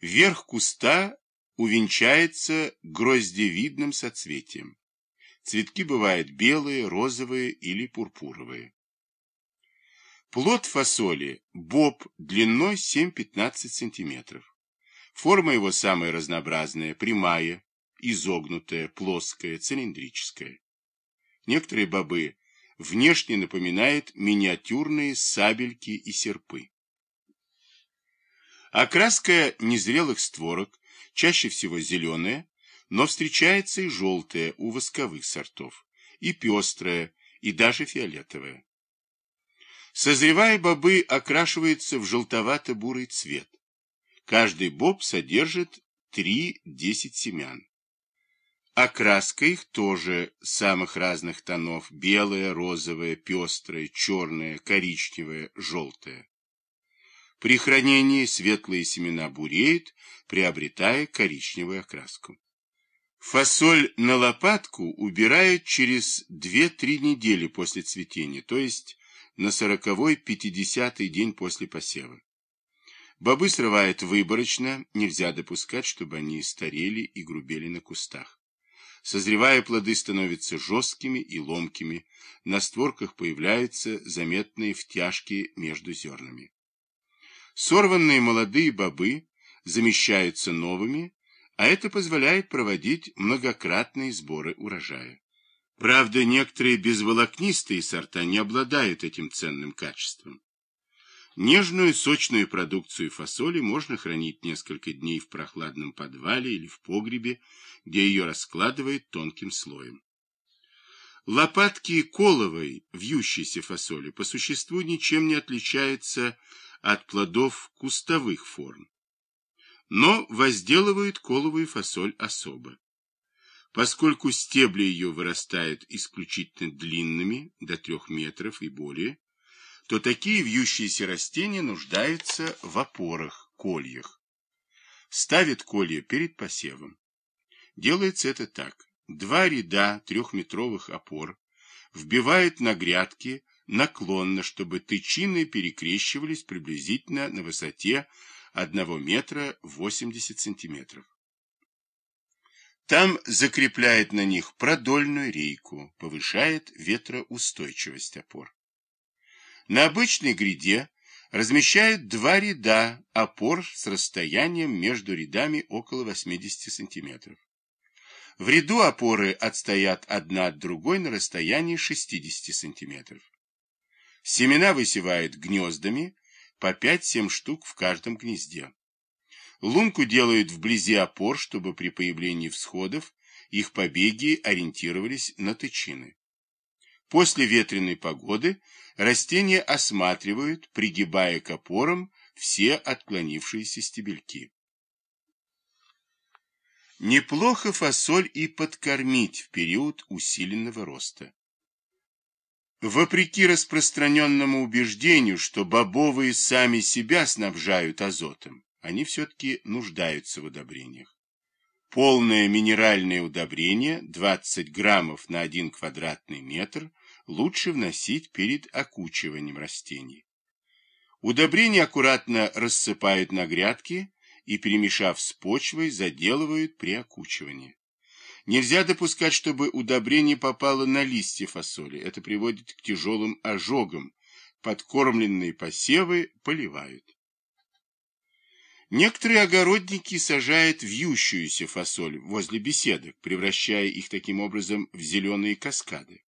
Верх куста увенчается гроздевидным соцветием. Цветки бывают белые, розовые или пурпуровые. Плод фасоли – боб длиной 7-15 см. Форма его самая разнообразная – прямая, изогнутая, плоская, цилиндрическая. Некоторые бобы внешне напоминают миниатюрные сабельки и серпы. Окраска незрелых створок чаще всего зеленая, но встречается и желтая у восковых сортов, и пестрая, и даже фиолетовая. Созревая, бобы окрашиваются в желтовато-бурый цвет. Каждый боб содержит 3-10 семян. Окраска их тоже самых разных тонов – белая, розовая, пестрая, черная, коричневая, желтая. При хранении светлые семена буреют, приобретая коричневую окраску. Фасоль на лопатку убирают через 2-3 недели после цветения, то есть на 40-50 день после посева. Бобы срывают выборочно, нельзя допускать, чтобы они старели и грубели на кустах. Созревая, плоды становятся жесткими и ломкими, на створках появляются заметные втяжки между зернами. Сорванные молодые бобы замещаются новыми, а это позволяет проводить многократные сборы урожая. Правда, некоторые безволокнистые сорта не обладают этим ценным качеством. Нежную сочную продукцию фасоли можно хранить несколько дней в прохладном подвале или в погребе, где ее раскладывают тонким слоем. Лопатки коловой, вьющейся фасоли, по существу ничем не отличаются от плодов кустовых форм. Но возделывают коловую фасоль особо. Поскольку стебли ее вырастают исключительно длинными, до трех метров и более, то такие вьющиеся растения нуждаются в опорах, кольях. Ставят колья перед посевом. Делается это так. Два ряда трехметровых опор вбивают на грядки наклонно, чтобы тычины перекрещивались приблизительно на высоте 1 метра 80 сантиметров. Там закрепляет на них продольную рейку, повышает ветроустойчивость опор. На обычной гряде размещают два ряда опор с расстоянием между рядами около 80 сантиметров. В ряду опоры отстоят одна от другой на расстоянии 60 сантиметров. Семена высевают гнездами, по 5-7 штук в каждом гнезде. Лунку делают вблизи опор, чтобы при появлении всходов их побеги ориентировались на тычины. После ветреной погоды растения осматривают, пригибая к опорам все отклонившиеся стебельки. Неплохо фасоль и подкормить в период усиленного роста. Вопреки распространенному убеждению, что бобовые сами себя снабжают азотом, они все-таки нуждаются в удобрениях. Полное минеральное удобрение 20 граммов на 1 квадратный метр лучше вносить перед окучиванием растений. Удобрения аккуратно рассыпают на грядки и, перемешав с почвой, заделывают при окучивании. Нельзя допускать, чтобы удобрение попало на листья фасоли. Это приводит к тяжелым ожогам. Подкормленные посевы поливают. Некоторые огородники сажают вьющуюся фасоль возле беседок, превращая их таким образом в зеленые каскады.